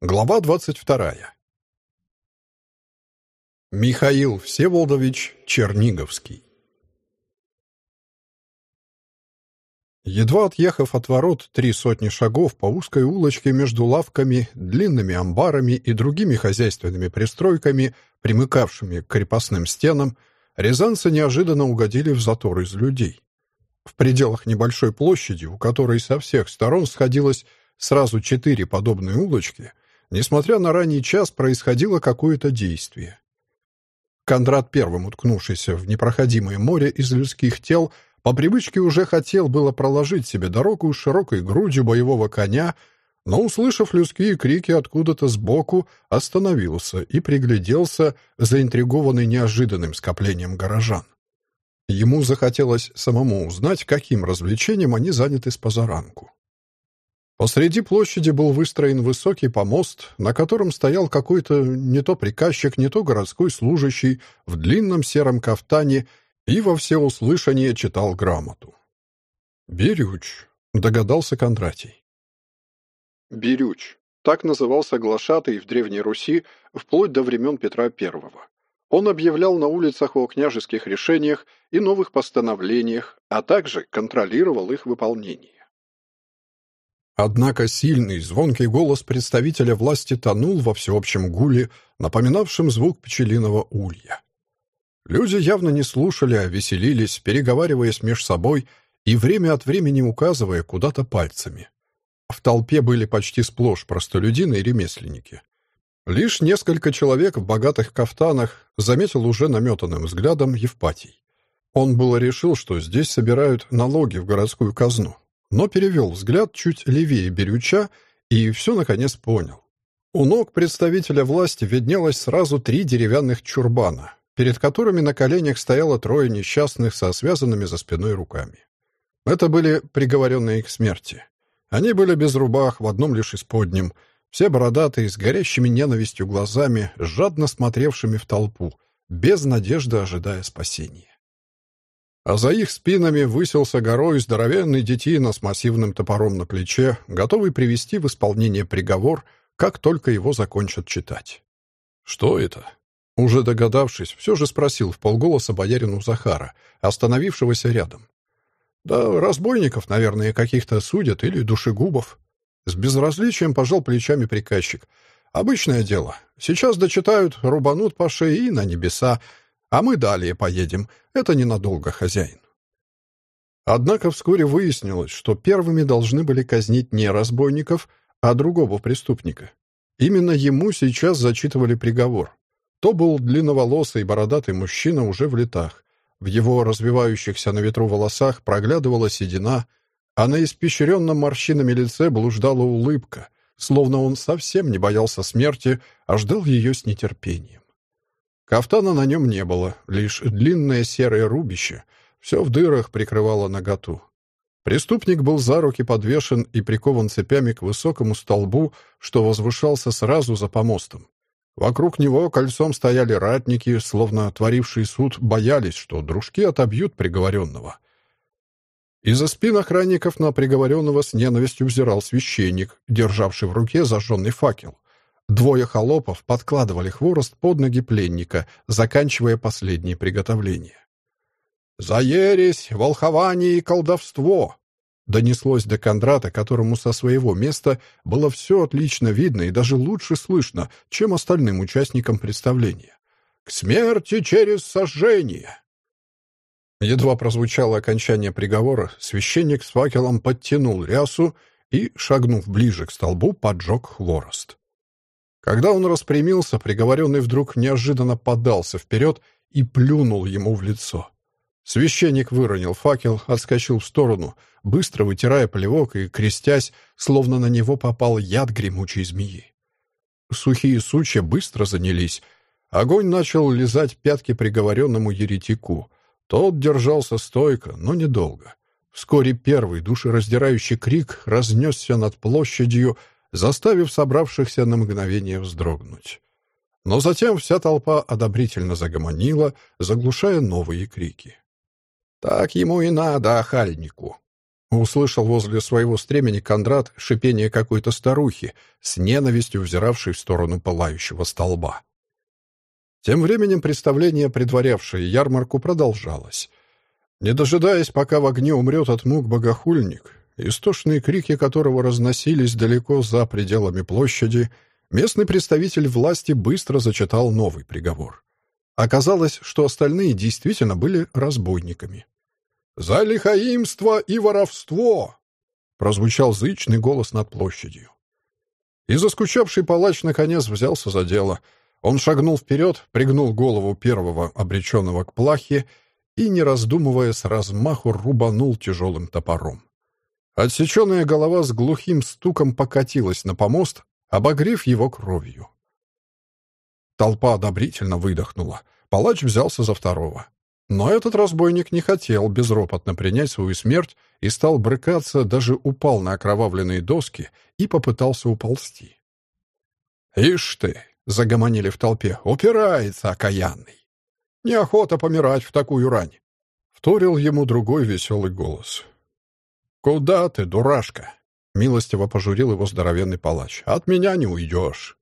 Глава двадцать вторая. Михаил Всеволодович Черниговский Едва отъехав от ворот три сотни шагов по узкой улочке между лавками, длинными амбарами и другими хозяйственными пристройками, примыкавшими к крепостным стенам, рязанцы неожиданно угодили в затор из людей. В пределах небольшой площади, у которой со всех сторон сходилось сразу четыре подобные улочки, несмотря на ранний час, происходило какое-то действие. Кондрат, первым уткнувшийся в непроходимое море из людских тел, по привычке уже хотел было проложить себе дорогу широкой грудью боевого коня, но, услышав людские крики откуда-то сбоку, остановился и пригляделся, заинтригованный неожиданным скоплением горожан. Ему захотелось самому узнать, каким развлечением они заняты с позаранку. Посреди площади был выстроен высокий помост, на котором стоял какой-то не то приказчик, не то городской служащий в длинном сером кафтане и во всеуслышание читал грамоту. «Бирюч», — догадался Кондратий. Бирюч. Так назывался глашатый в Древней Руси вплоть до времен Петра I. Он объявлял на улицах о княжеских решениях и новых постановлениях, а также контролировал их выполнение. Однако сильный, звонкий голос представителя власти тонул во всеобщем гуле, напоминавшем звук пчелиного улья. Люди явно не слушали, а веселились, переговариваясь меж собой и время от времени указывая куда-то пальцами. В толпе были почти сплошь простолюдины и ремесленники. Лишь несколько человек в богатых кафтанах заметил уже наметанным взглядом Евпатий. Он было решил, что здесь собирают налоги в городскую казну, но перевел взгляд чуть левее Берюча и все наконец понял. У ног представителя власти виднелось сразу три деревянных чурбана, перед которыми на коленях стояло трое несчастных со связанными за спиной руками. Это были приговоренные к смерти. Они были без рубах, в одном лишь исподнем, все бородатые, с горящими ненавистью глазами, жадно смотревшими в толпу, без надежды ожидая спасения. А за их спинами высился горой здоровенный детина с массивным топором на плече, готовый привести в исполнение приговор, как только его закончат читать. «Что это?» Уже догадавшись, все же спросил в полголоса боярину Захара, остановившегося рядом. «Да разбойников, наверное, каких-то судят или душегубов». С безразличием пожал плечами приказчик. «Обычное дело. Сейчас дочитают, рубанут по шее и на небеса, а мы далее поедем. Это ненадолго, хозяин». Однако вскоре выяснилось, что первыми должны были казнить не разбойников, а другого преступника. Именно ему сейчас зачитывали приговор. То был длинноволосый бородатый мужчина уже в летах. В его развивающихся на ветру волосах проглядывала седина, а на испещренном морщинами лице блуждала улыбка, словно он совсем не боялся смерти, а ждал ее с нетерпением. Кафтана на нем не было, лишь длинное серое рубище, все в дырах прикрывало наготу. Преступник был за руки подвешен и прикован цепями к высокому столбу, что возвышался сразу за помостом. Вокруг него кольцом стояли ратники, словно творившие суд боялись, что дружки отобьют приговоренного. Из-за спин охранников на приговоренного с ненавистью взирал священник, державший в руке зажженный факел. Двое холопов подкладывали хворост под ноги пленника, заканчивая последние приготовления. «За ересь, волхование и колдовство!» Донеслось до Кондрата, которому со своего места было все отлично видно и даже лучше слышно, чем остальным участникам представления. «К смерти через сожжение!» Едва прозвучало окончание приговора, священник с факелом подтянул рясу и, шагнув ближе к столбу, поджег хворост. Когда он распрямился, приговоренный вдруг неожиданно подался вперед и плюнул ему в лицо. Священник выронил факел, отскочил в сторону, быстро вытирая плевок и крестясь, словно на него попал яд гремучей змеи. Сухие сучья быстро занялись. Огонь начал лизать пятки приговоренному еретику. Тот держался стойко, но недолго. Вскоре первый душераздирающий крик разнесся над площадью, заставив собравшихся на мгновение вздрогнуть. Но затем вся толпа одобрительно загомонила, заглушая новые крики. «Так ему и надо, охальнику!» Услышал возле своего стремени Кондрат шипение какой-то старухи, с ненавистью взиравшей в сторону пылающего столба. Тем временем представление, предварявшее ярмарку, продолжалось. Не дожидаясь, пока в огне умрет от мук богохульник, истошные крики которого разносились далеко за пределами площади, местный представитель власти быстро зачитал новый приговор. Оказалось, что остальные действительно были разбойниками. «За лихаимство и воровство!» — прозвучал зычный голос над площадью. И заскучавший палач наконец взялся за дело. Он шагнул вперед, пригнул голову первого обреченного к плахе и, не раздумывая, с размаху рубанул тяжелым топором. Отсеченная голова с глухим стуком покатилась на помост, обогрев его кровью. Толпа одобрительно выдохнула. Палач взялся за второго. Но этот разбойник не хотел безропотно принять свою смерть и стал брыкаться, даже упал на окровавленные доски и попытался уползти. «Ишь ты!» — загомонили в толпе. «Упирается, окаянный!» «Неохота помирать в такую рань!» — вторил ему другой веселый голос. «Куда ты, дурашка?» — милостиво пожурил его здоровенный палач. «От меня не уйдешь!»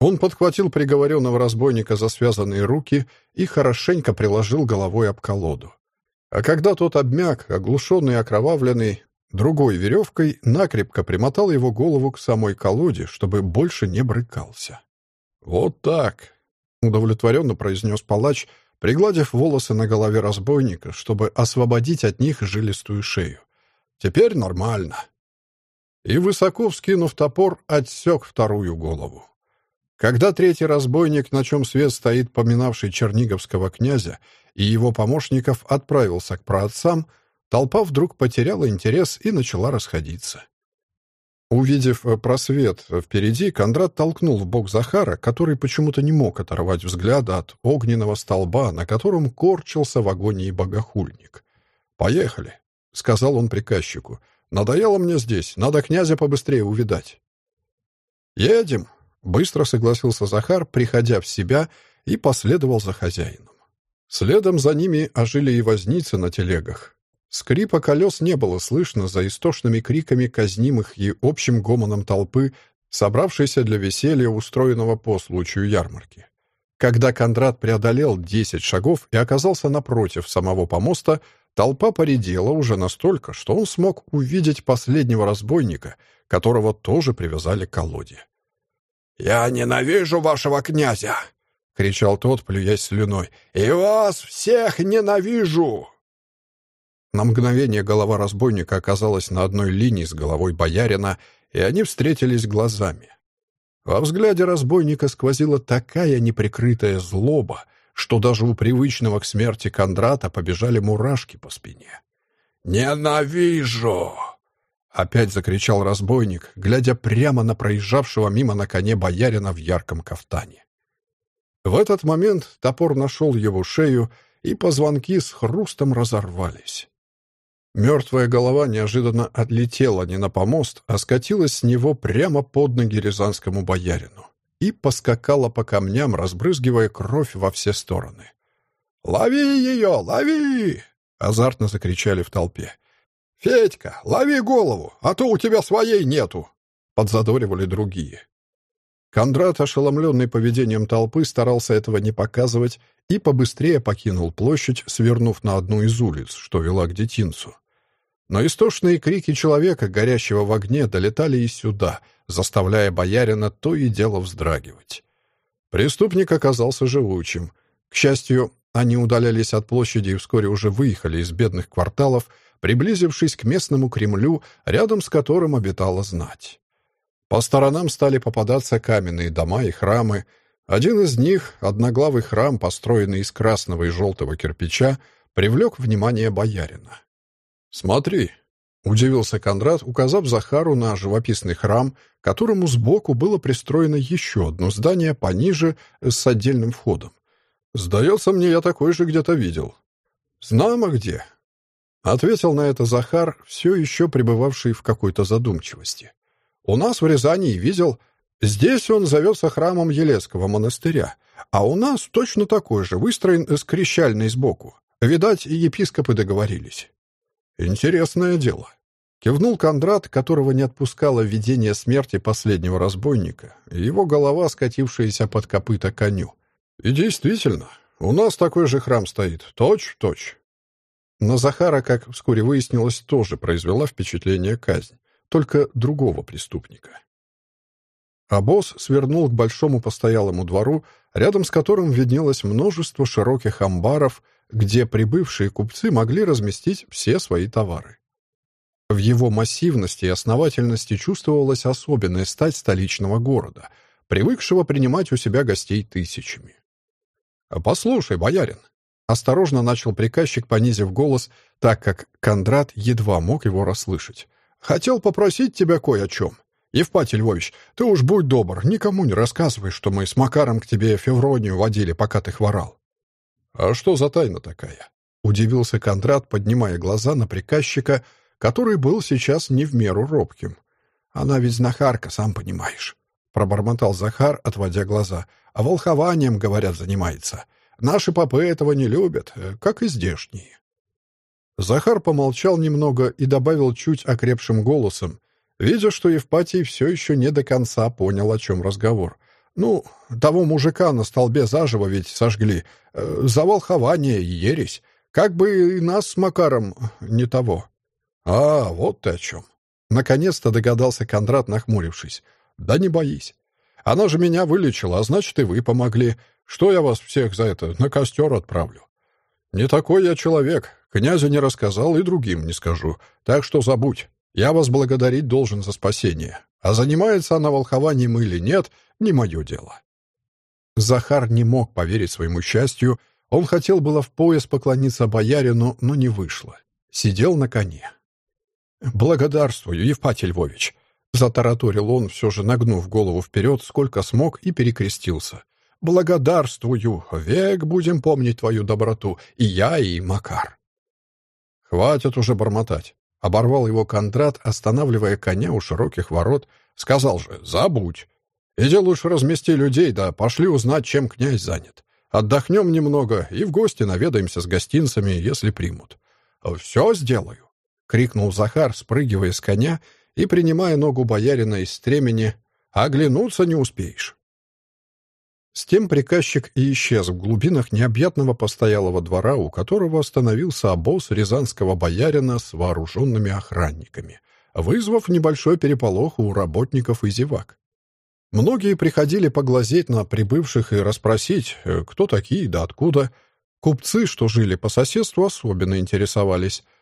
Он подхватил приговоренного разбойника за связанные руки и хорошенько приложил головой об колоду. А когда тот обмяк, оглушенный и окровавленный, другой веревкой накрепко примотал его голову к самой колоде, чтобы больше не брыкался. «Вот так!» — удовлетворенно произнес палач, пригладив волосы на голове разбойника, чтобы освободить от них жилистую шею. «Теперь нормально!» И, высоко вскинув топор, отсек вторую голову. Когда третий разбойник, на чем свет стоит поминавший черниговского князя, и его помощников отправился к праотцам, толпа вдруг потеряла интерес и начала расходиться. Увидев э, просвет впереди, Кондрат толкнул в бок Захара, который почему-то не мог оторвать взгляда от огненного столба, на котором корчился в агонии богохульник. «Поехали», — сказал он приказчику. «Надоело мне здесь, надо князя побыстрее увидать». «Едем», Быстро согласился Захар, приходя в себя, и последовал за хозяином. Следом за ними ожили и возницы на телегах. Скрипа колес не было слышно за истошными криками казнимых и общим гомоном толпы, собравшейся для веселья, устроенного по случаю ярмарки. Когда Кондрат преодолел десять шагов и оказался напротив самого помоста, толпа поредела уже настолько, что он смог увидеть последнего разбойника, которого тоже привязали к колоде. «Я ненавижу вашего князя!» — кричал тот, плюясь слюной. «И вас всех ненавижу!» На мгновение голова разбойника оказалась на одной линии с головой боярина, и они встретились глазами. Во взгляде разбойника сквозила такая неприкрытая злоба, что даже у привычного к смерти Кондрата побежали мурашки по спине. «Ненавижу!» Опять закричал разбойник, глядя прямо на проезжавшего мимо на коне боярина в ярком кафтане. В этот момент топор нашел его шею, и позвонки с хрустом разорвались. Мертвая голова неожиданно отлетела не на помост, а скатилась с него прямо под ноги рязанскому боярину и поскакала по камням, разбрызгивая кровь во все стороны. «Лови ее! Лови!» — азартно закричали в толпе. «Федька, лови голову, а то у тебя своей нету!» — подзадоривали другие. Кондрат, ошеломленный поведением толпы, старался этого не показывать и побыстрее покинул площадь, свернув на одну из улиц, что вела к детинцу. Но истошные крики человека, горящего в огне, долетали и сюда, заставляя боярина то и дело вздрагивать. Преступник оказался живучим. К счастью, они удалялись от площади и вскоре уже выехали из бедных кварталов, приблизившись к местному Кремлю, рядом с которым обитала знать. По сторонам стали попадаться каменные дома и храмы. Один из них, одноглавый храм, построенный из красного и желтого кирпича, привлек внимание боярина. «Смотри», — удивился Кондрат, указав Захару на живописный храм, которому сбоку было пристроено еще одно здание пониже с отдельным входом. «Сдается мне, я такой же где-то видел». «Знамо где», Ответил на это Захар, все еще пребывавший в какой-то задумчивости. «У нас в Рязани видел, Здесь он зовется храмом Елецкого монастыря, а у нас точно такой же, выстроен с крещальной сбоку. Видать, епископы договорились. Интересное дело. Кивнул Кондрат, которого не отпускало видение смерти последнего разбойника, и его голова, скатившаяся под копыта коню. И действительно, у нас такой же храм стоит, точь-в-точь. На Захара, как вскоре выяснилось, тоже произвела впечатление казнь, только другого преступника. А свернул к большому постоялому двору, рядом с которым виднелось множество широких амбаров, где прибывшие купцы могли разместить все свои товары. В его массивности и основательности чувствовалась особенная стать столичного города, привыкшего принимать у себя гостей тысячами. «Послушай, боярин», — осторожно начал приказчик, понизив голос, так как Кондрат едва мог его расслышать. «Хотел попросить тебя кое о чем. Евпатий Львович, ты уж будь добр, никому не рассказывай, что мы с Макаром к тебе Февронию водили, пока ты хворал». «А что за тайна такая?» — удивился Кондрат, поднимая глаза на приказчика, который был сейчас не в меру робким. «Она ведь знахарка, сам понимаешь», — пробормотал Захар, отводя глаза — а волхованием, говорят, занимается. Наши попы этого не любят, э, как и здешние. Захар помолчал немного и добавил чуть окрепшим голосом, видя, что Евпатий все еще не до конца понял, о чем разговор. «Ну, того мужика на столбе заживо ведь сожгли. Э, за волхование и ересь. Как бы и нас с Макаром не того». «А, вот ты о чем». Наконец-то догадался Кондрат, нахмурившись. «Да не боись. Она же меня вылечила, а значит, и вы помогли. Что я вас всех за это на костер отправлю? Не такой я человек. Князю не рассказал и другим не скажу. Так что забудь. Я вас благодарить должен за спасение. А занимается она волхованием или нет, не мое дело». Захар не мог поверить своему счастью. Он хотел было в пояс поклониться боярину, но не вышло. Сидел на коне. «Благодарствую, Евпатий Львович», Затараторил он, все же нагнув голову вперед, сколько смог, и перекрестился. «Благодарствую! Век будем помнить твою доброту, и я, и Макар!» «Хватит уже бормотать!» — оборвал его Кондрат, останавливая коня у широких ворот. Сказал же, «Забудь! Иди лучше размести людей, да пошли узнать, чем князь занят. Отдохнем немного и в гости наведаемся с гостинцами, если примут». «Все сделаю!» — крикнул Захар, спрыгивая с коня — и, принимая ногу боярина из стремени, оглянуться не успеешь. С тем приказчик и исчез в глубинах необъятного постоялого двора, у которого остановился обоз рязанского боярина с вооруженными охранниками, вызвав небольшой переполох у работников и зевак. Многие приходили поглазеть на прибывших и расспросить, э, кто такие да откуда. Купцы, что жили по соседству, особенно интересовались —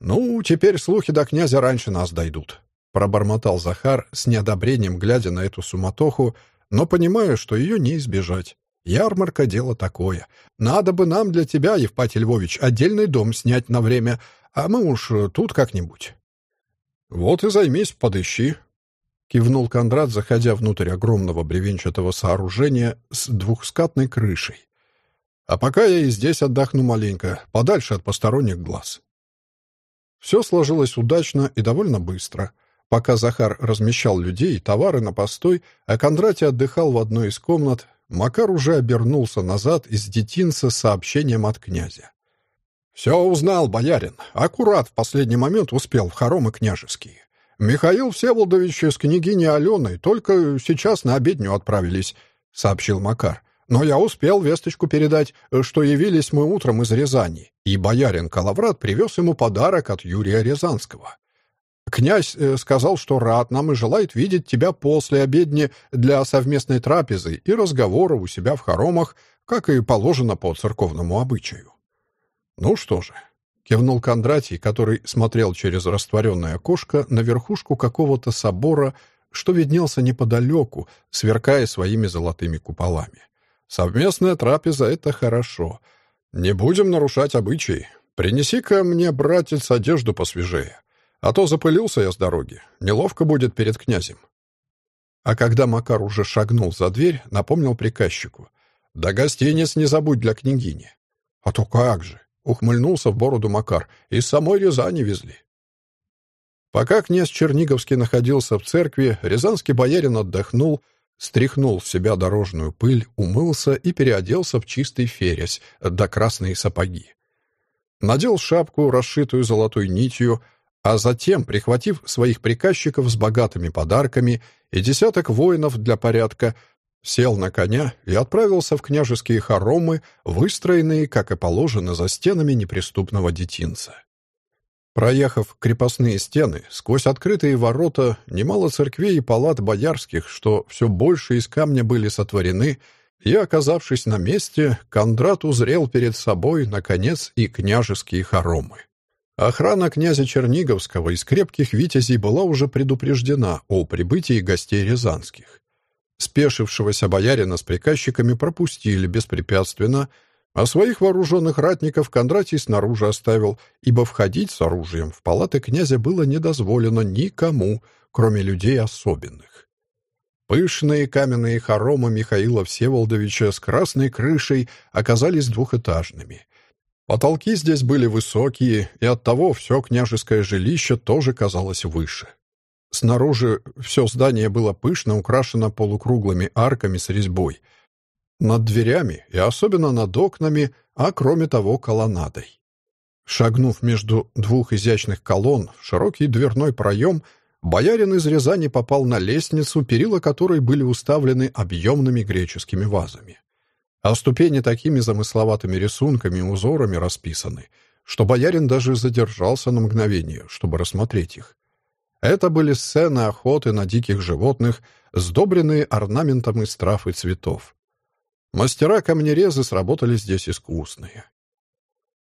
«Ну, теперь слухи до князя раньше нас дойдут», — пробормотал Захар с неодобрением, глядя на эту суматоху, но понимая, что ее не избежать. «Ярмарка — дело такое. Надо бы нам для тебя, Евпатий Львович, отдельный дом снять на время, а мы уж тут как-нибудь». «Вот и займись, подыщи», — кивнул Кондрат, заходя внутрь огромного бревенчатого сооружения с двухскатной крышей. «А пока я и здесь отдохну маленько, подальше от посторонних глаз». Все сложилось удачно и довольно быстро. Пока Захар размещал людей и товары на постой, а Кондратий отдыхал в одной из комнат, Макар уже обернулся назад из детинца с сообщением от князя. «Все узнал, боярин. Аккурат в последний момент успел в хоромы княжеские. Михаил Всеволодович с княгиней Аленой только сейчас на обедню отправились», — сообщил Макар. Но я успел весточку передать, что явились мы утром из Рязани, и боярин Калаврат привез ему подарок от Юрия Рязанского. Князь э, сказал, что рад нам и желает видеть тебя после обедни для совместной трапезы и разговора у себя в хоромах, как и положено по церковному обычаю. Ну что же, кивнул Кондратий, который смотрел через растворенное окошко на верхушку какого-то собора, что виднелся неподалеку, сверкая своими золотыми куполами. Совместная трапеза — это хорошо. Не будем нарушать обычаи. Принеси-ка мне, братец, одежду посвежее. А то запылился я с дороги. Неловко будет перед князем. А когда Макар уже шагнул за дверь, напомнил приказчику. «Да гостиниц не забудь для княгини». «А то как же!» — ухмыльнулся в бороду Макар. «Из самой Рязани везли». Пока князь Черниговский находился в церкви, рязанский боярин отдохнул, стряхнул в себя дорожную пыль, умылся и переоделся в чистый фересь да красные сапоги. Надел шапку, расшитую золотой нитью, а затем, прихватив своих приказчиков с богатыми подарками и десяток воинов для порядка, сел на коня и отправился в княжеские хоромы, выстроенные, как и положено, за стенами неприступного детинца. Проехав крепостные стены, сквозь открытые ворота, немало церквей и палат боярских, что все больше из камня были сотворены, и, оказавшись на месте, Кондрат узрел перед собой, наконец, и княжеские хоромы. Охрана князя Черниговского из крепких витязей была уже предупреждена о прибытии гостей рязанских. Спешившегося боярина с приказчиками пропустили беспрепятственно, а своих вооруженных ратников Кондратий снаружи оставил, ибо входить с оружием в палаты князя было недозволено никому, кроме людей особенных. Пышные каменные хоромы Михаила Всеволодовича с красной крышей оказались двухэтажными. Потолки здесь были высокие, и оттого все княжеское жилище тоже казалось выше. Снаружи все здание было пышно украшено полукруглыми арками с резьбой — над дверями и особенно над окнами, а кроме того колоннадой. Шагнув между двух изящных колонн в широкий дверной проем, боярин из Рязани попал на лестницу, перила которой были уставлены объемными греческими вазами. А ступени такими замысловатыми рисунками и узорами расписаны, что боярин даже задержался на мгновение, чтобы рассмотреть их. Это были сцены охоты на диких животных, сдобренные орнаментом из трав и цветов. Мастера-камнерезы сработали здесь искусные.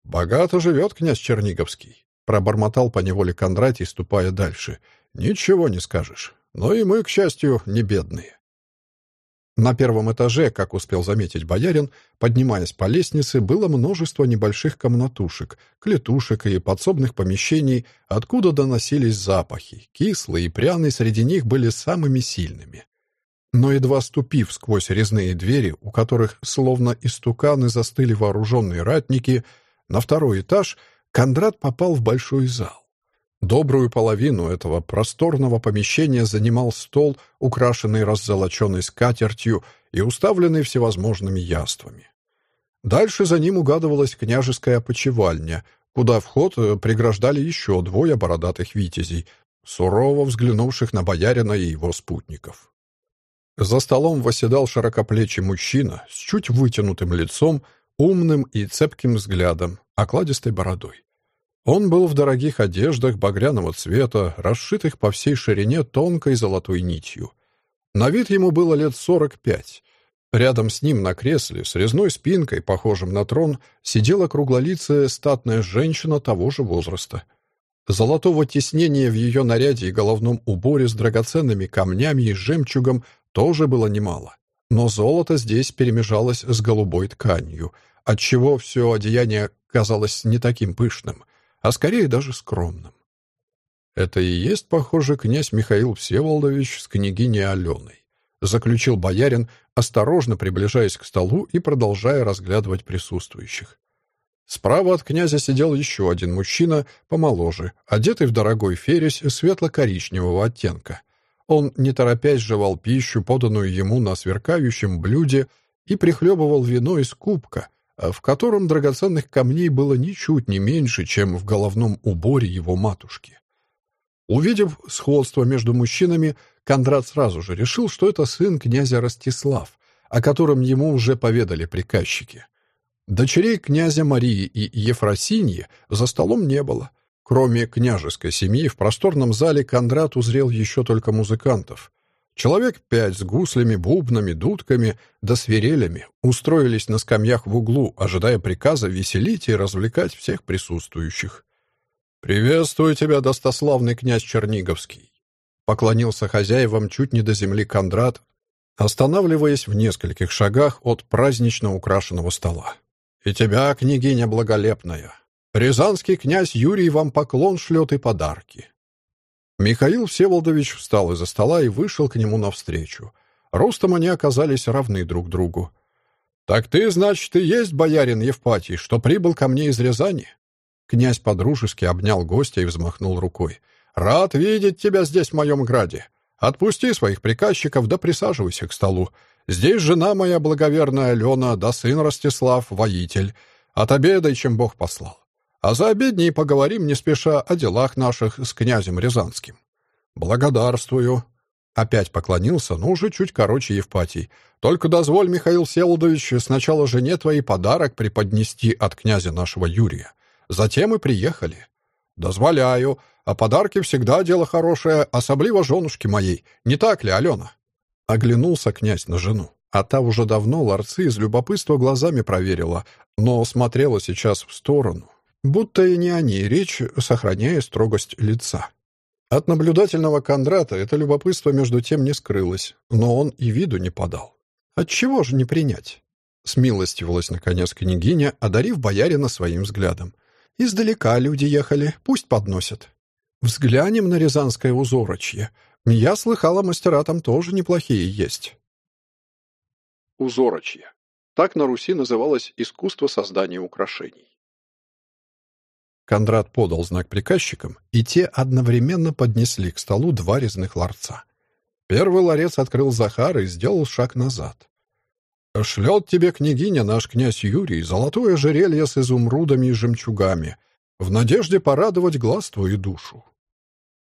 «Богато живет князь Черниговский», — пробормотал поневоле Кондратий, ступая дальше. «Ничего не скажешь. Но и мы, к счастью, не бедные». На первом этаже, как успел заметить боярин, поднимаясь по лестнице, было множество небольших комнатушек, клетушек и подсобных помещений, откуда доносились запахи. Кислые и пряные среди них были самыми сильными. Но едва ступив сквозь резные двери, у которых словно истуканы застыли вооруженные ратники, на второй этаж Кондрат попал в большой зал. Добрую половину этого просторного помещения занимал стол, украшенный раззолоченной скатертью и уставленный всевозможными яствами. Дальше за ним угадывалась княжеская опочивальня, куда вход э, преграждали еще двое бородатых витязей, сурово взглянувших на боярина и его спутников. За столом восседал широкоплечий мужчина с чуть вытянутым лицом, умным и цепким взглядом, окладистой бородой. Он был в дорогих одеждах багряного цвета, расшитых по всей ширине тонкой золотой нитью. На вид ему было лет сорок пять. Рядом с ним на кресле с резной спинкой, похожим на трон, сидела круглолицая статная женщина того же возраста. Золотого тиснения в ее наряде и головном уборе с драгоценными камнями и жемчугом тоже было немало. Но золото здесь перемежалось с голубой тканью, отчего все одеяние казалось не таким пышным, а скорее даже скромным. Это и есть, похоже, князь Михаил Всеволодович с княгиней Аленой, заключил боярин, осторожно приближаясь к столу и продолжая разглядывать присутствующих. Справа от князя сидел еще один мужчина, помоложе, одетый в дорогой фересь светло-коричневого оттенка. Он, не торопясь, жевал пищу, поданную ему на сверкающем блюде, и прихлебывал вино из кубка, в котором драгоценных камней было ничуть не меньше, чем в головном уборе его матушки. Увидев сходство между мужчинами, Кондрат сразу же решил, что это сын князя Ростислав, о котором ему уже поведали приказчики. Дочерей князя Марии и Ефросиньи за столом не было, Кроме княжеской семьи, в просторном зале Кондрат узрел еще только музыкантов. Человек пять с гуслями, бубнами, дудками да свирелями устроились на скамьях в углу, ожидая приказа веселить и развлекать всех присутствующих. «Приветствую тебя, достославный князь Черниговский!» Поклонился хозяевам чуть не до земли Кондрат, останавливаясь в нескольких шагах от празднично украшенного стола. «И тебя, княгиня благолепная, Рязанский князь Юрий вам поклон шлет и подарки». Михаил Всеволодович встал из-за стола и вышел к нему навстречу. Ростом они оказались равны друг другу. «Так ты, значит, и есть боярин Евпатий, что прибыл ко мне из Рязани?» Князь подружески обнял гостя и взмахнул рукой. Рад видеть тебя здесь, в моем граде. Отпусти своих приказчиков да присаживайся к столу. Здесь жена моя благоверная Алена, да сын Ростислав, воитель. Отобедай, чем Бог послал. А за обедней поговорим не спеша о делах наших с князем Рязанским. Благодарствую. Опять поклонился, но уже чуть короче Евпатий. Только дозволь, Михаил Селудович, сначала жене твоей подарок преподнести от князя нашего Юрия. Затем и приехали. Дозволяю. А подарки всегда дело хорошее, особливо женушке моей. Не так ли, Алена? Оглянулся князь на жену. А та уже давно ларцы из любопытства глазами проверила, но смотрела сейчас в сторону, будто и не о ней речь, сохраняя строгость лица. От наблюдательного Кондрата это любопытство между тем не скрылось, но он и виду не подал. Отчего же не принять? Смилостивилась, наконец, княгиня, одарив боярина своим взглядом. «Издалека люди ехали, пусть подносят. Взглянем на рязанское узорочье. Я слыхала, мастера там тоже неплохие есть». Узорочье. Так на Руси называлось искусство создания украшений. Кондрат подал знак приказчикам, и те одновременно поднесли к столу два резных ларца. Первый ларец открыл Захар и сделал шаг назад. «Шлет тебе, княгиня, наш князь Юрий, золотое ожерелье с изумрудами и жемчугами, в надежде порадовать глаз твою душу».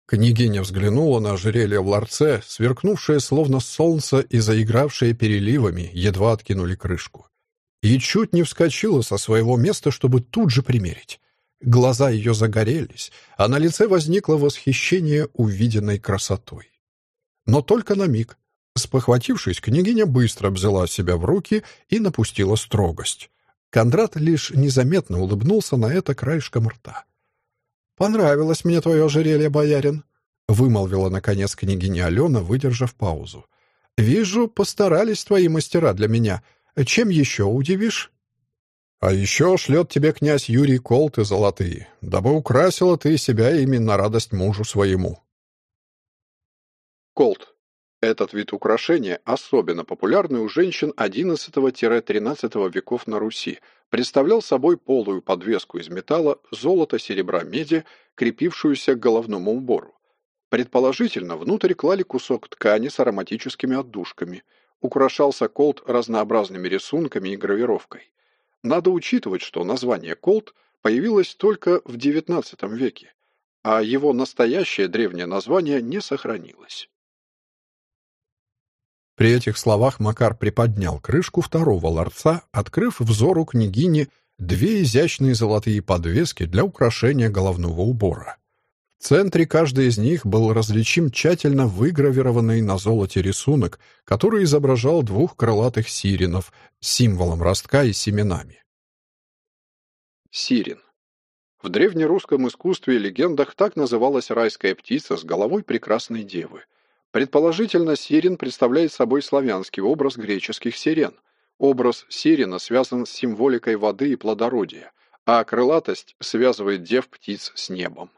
Княгиня взглянула на ожерелье в ларце, сверкнувшее словно солнце и заигравшее переливами, едва откинули крышку. И чуть не вскочила со своего места, чтобы тут же примерить. Глаза ее загорелись, а на лице возникло восхищение увиденной красотой. Но только на миг. Спохватившись, княгиня быстро взяла себя в руки и напустила строгость. Кондрат лишь незаметно улыбнулся на это краешком рта. «Понравилось мне твое ожерелье, боярин», — вымолвила, наконец, княгиня Алена, выдержав паузу. «Вижу, постарались твои мастера для меня. Чем еще удивишь?» А еще шлет тебе князь Юрий колты золотые, дабы украсила ты себя ими на радость мужу своему. Колт. Этот вид украшения особенно популярный у женщин XI-XIII веков на Руси, представлял собой полую подвеску из металла, золота, серебра, меди, крепившуюся к головному убору. Предположительно, внутрь клали кусок ткани с ароматическими отдушками. Украшался колт разнообразными рисунками и гравировкой. Надо учитывать, что название «колт» появилось только в XIX веке, а его настоящее древнее название не сохранилось. При этих словах Макар приподнял крышку второго ларца, открыв взору княгини две изящные золотые подвески для украшения головного убора. Центре каждой из них был различим тщательно выгравированный на золоте рисунок, который изображал двух крылатых сиренов с символом ростка и семенами. Сирен. В древнерусском искусстве и легендах так называлась райская птица с головой прекрасной девы. Предположительно, сирен представляет собой славянский образ греческих сирен. Образ сирена связан с символикой воды и плодородия, а крылатость связывает дев птиц с небом.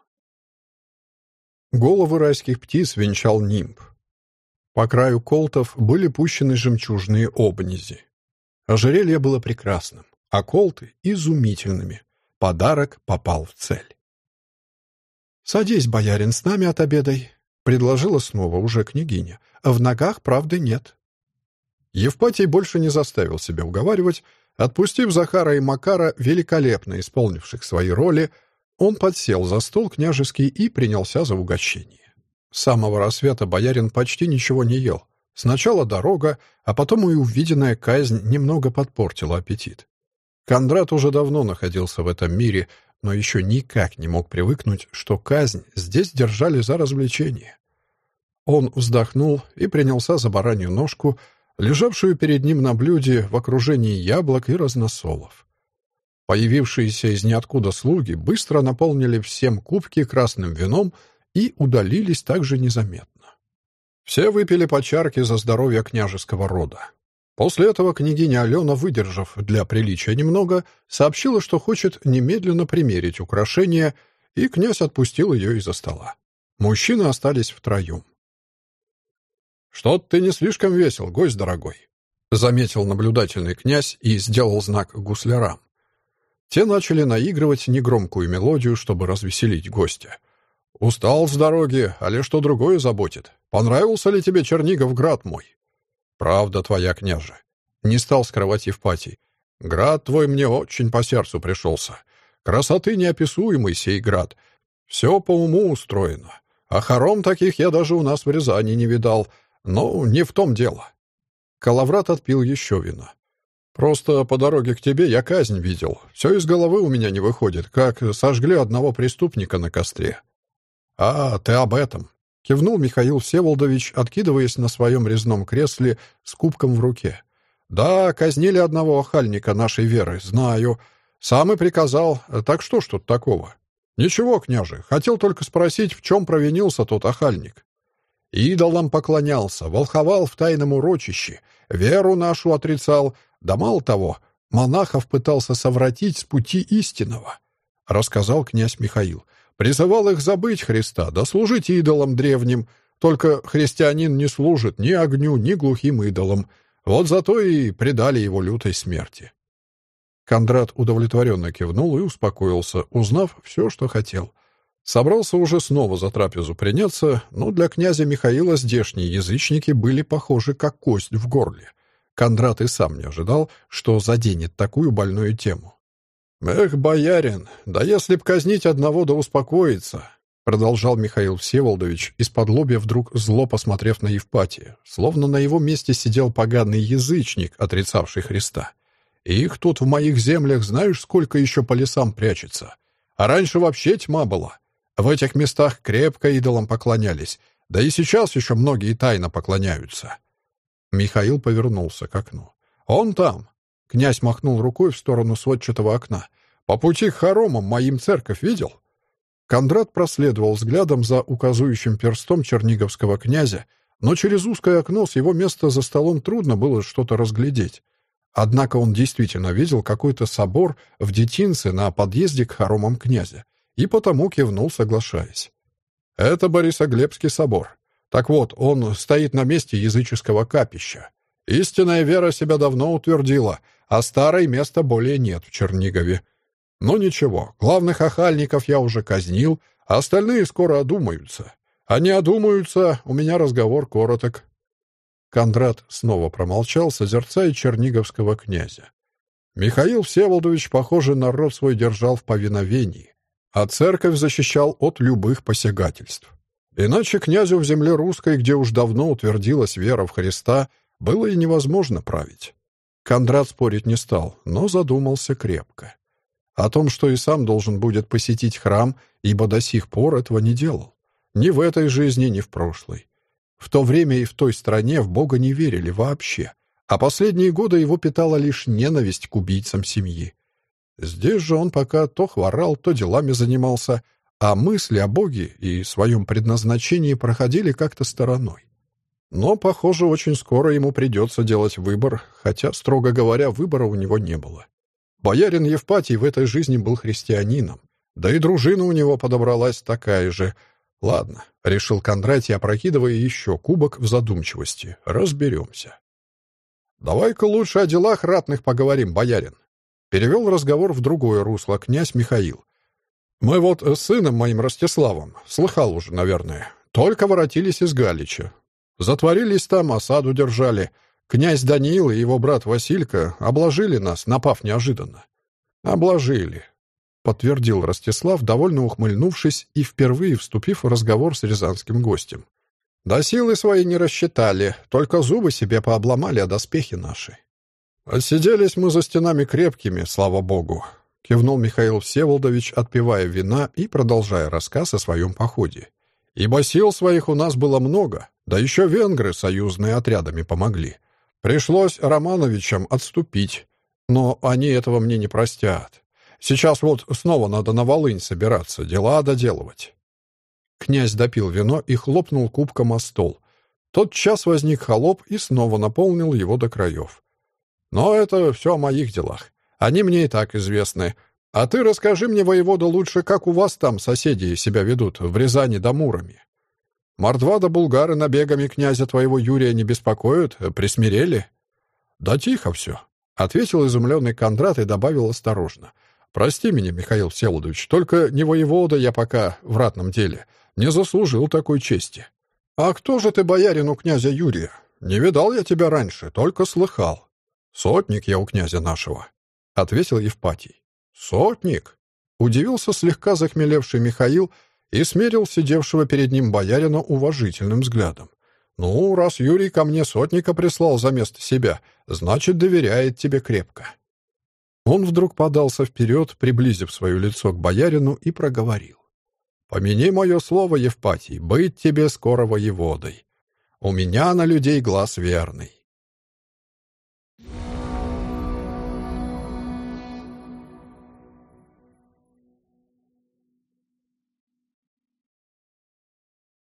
Головы райских птиц венчал нимб. По краю колтов были пущены жемчужные обнизи. Ожерелье было прекрасным, а колты — изумительными. Подарок попал в цель. «Садись, боярин, с нами отобедай», — предложила снова уже княгиня. «В ногах правды нет». Евпатий больше не заставил себя уговаривать, отпустив Захара и Макара, великолепно исполнивших свои роли, — он подсел за стол княжеский и принялся за угощение. С самого рассвета боярин почти ничего не ел. Сначала дорога, а потом и увиденная казнь немного подпортила аппетит. Кондрат уже давно находился в этом мире, но еще никак не мог привыкнуть, что казнь здесь держали за развлечение. Он вздохнул и принялся за баранью ножку, лежавшую перед ним на блюде в окружении яблок и разносолов. Появившиеся из ниоткуда слуги быстро наполнили всем кубки красным вином и удалились также незаметно. Все выпили по чарке за здоровье княжеского рода. После этого княгиня Алена, выдержав для приличия немного, сообщила, что хочет немедленно примерить украшения, и князь отпустил ее из-за стола. Мужчины остались втроем. «Что-то ты не слишком весел, гость дорогой», — заметил наблюдательный князь и сделал знак гуслярам. Те начали наигрывать негромкую мелодию, чтобы развеселить гостя. Устал с дороги, але что другое заботит? Понравился ли тебе Чернигов град мой? Правда твоя, княже. Не стал скрывать Евпатий. Град твой мне очень по сердцу пришелся. Красоты неописуемый сей град. Все по уму устроено. А хором таких я даже у нас в Рязани не видал. Но не в том дело. Калаврат отпил еще вина. Просто по дороге к тебе я казнь видел. Все из головы у меня не выходит, как сожгли одного преступника на костре. А, ты об этом. Кивнул Михаил Всеволодович, откидываясь на своем резном кресле с кубком в руке. «Да, казнили одного охальника нашей веры, знаю. Сам и приказал. Так что ж тут такого?» «Ничего, княже, хотел только спросить, в чем провинился тот охальник». Идолам поклонялся, волховал в тайном урочище, веру нашу отрицал, да мало того, монахов пытался совратить с пути истинного, — рассказал князь Михаил. Призывал их забыть Христа, да служить идолам древним. Только христианин не служит ни огню, ни глухим идолам. Вот зато и предали его лютой смерти. Кондрат удовлетворенно кивнул и успокоился, узнав все, что хотел. Собрался уже снова за трапезу приняться, но для князя Михаила здешние язычники были похожи как кость в горле. Кондрат и сам не ожидал, что заденет такую больную тему. «Эх, боярин, да если б казнить одного да успокоиться!» Продолжал Михаил Всеволодович, из-под лобья вдруг зло посмотрев на Евпатия, словно на его месте сидел поганый язычник, отрицавший Христа. «И их тут в моих землях знаешь, сколько еще по лесам прячется? А раньше вообще тьма была. В этих местах крепко идолам поклонялись, да и сейчас еще многие тайно поклоняются». Михаил повернулся к окну. «Он там!» Князь махнул рукой в сторону сводчатого окна. «По пути к хоромам моим церковь видел?» Кондрат проследовал взглядом за указующим перстом черниговского князя, но через узкое окно с его места за столом трудно было что-то разглядеть. Однако он действительно видел какой-то собор в детинце на подъезде к хоромам князя, и потому кивнул, соглашаясь. «Это Борисоглебский собор. Так вот, он стоит на месте языческого капища. Истинная вера себя давно утвердила, а старой места более нет в Чернигове. Ну ничего, главных охальников я уже казнил, а остальные скоро одумаются. Они одумаются, у меня разговор короток. Кондрат снова промолчал, созерцая черниговского князя. Михаил Всеволодович, похоже, народ свой держал в повиновении, а церковь защищал от любых посягательств. Иначе князю в земле русской, где уж давно утвердилась вера в Христа, было и невозможно править. Кондрат спорить не стал, но задумался крепко о том, что и сам должен будет посетить храм, ибо до сих пор этого не делал. Ни в этой жизни, ни в прошлой. В то время и в той стране в Бога не верили вообще, а последние годы его питала лишь ненависть к убийцам семьи. Здесь же он пока то хворал, то делами занимался, а мысли о Боге и своем предназначении проходили как-то стороной. Но, похоже, очень скоро ему придется делать выбор, хотя, строго говоря, выбора у него не было. Боярин Евпатий в этой жизни был христианином. Да и дружина у него подобралась такая же. Ладно, решил Кондратий, опрокидывая еще кубок в задумчивости. Разберемся. Давай-ка лучше о делах ратных поговорим, боярин. Перевел разговор в другое русло князь Михаил. Мы вот с сыном моим Ростиславом, слыхал уже, наверное, только воротились из Галича. Затворились там, осаду держали — Князь Даниил и его брат Василька обложили нас, напав неожиданно. Обложили, подтвердил Ростислав, довольно ухмыльнувшись и впервые вступив в разговор с рязанским гостем. Да силы свои не рассчитали, только зубы себе пообломали о доспехи наши. Сиделись мы за стенами крепкими, слава богу, кивнул Михаил Всеволодович, отпивая вина и продолжая рассказ о своем походе. Ибо сил своих у нас было много, да еще венгры союзные отрядами помогли. Пришлось Романовичам отступить, но они этого мне не простят. Сейчас вот снова надо на Волынь собираться, дела доделывать. Князь допил вино и хлопнул кубком о стол. Тот час возник холоп и снова наполнил его до краев. Но это все о моих делах. Они мне и так известны. А ты расскажи мне, воевода, лучше, как у вас там соседи себя ведут, в Рязани да Муроме. Мордва да булгары набегами князя твоего Юрия не беспокоят? Присмирели?» «Да тихо все», — ответил изумленный Кондрат и добавил осторожно. Прости меня, Михаил Всеволодович, только не воевода я пока в ратном деле. Не заслужил такой чести. А кто же ты боярин у князя Юрия? Не видал я тебя раньше, только слыхал. Сотник я у князя нашего, — ответил Евпатий. Сотник? Удивился слегка захмелевший Михаил и смерил сидевшего перед ним боярина уважительным взглядом. «Ну, раз Юрий ко мне сотника прислал за место себя, значит, доверяет тебе крепко». Он вдруг подался вперед, приблизив свое лицо к боярину, и проговорил. «Помяни мое слово, Евпатий, быть тебе скоро воеводой. У меня на людей глаз верный.